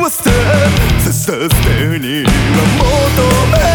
は捨て捨て捨てには求め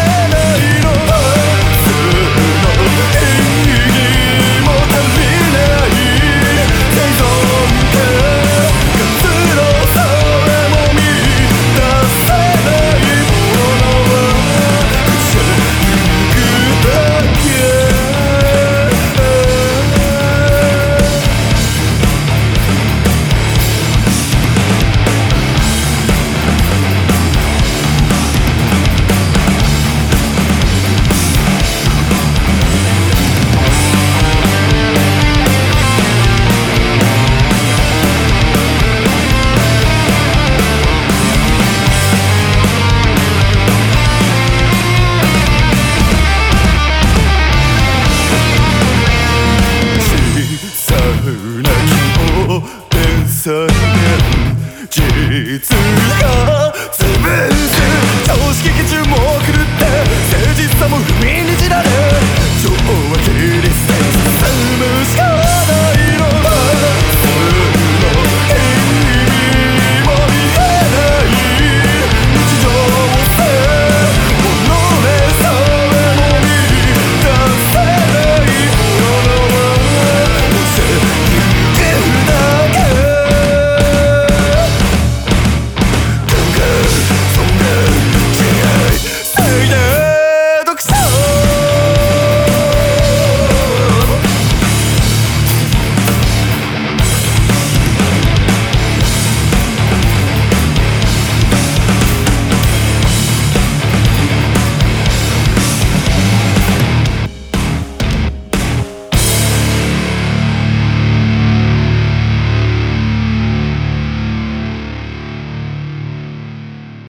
実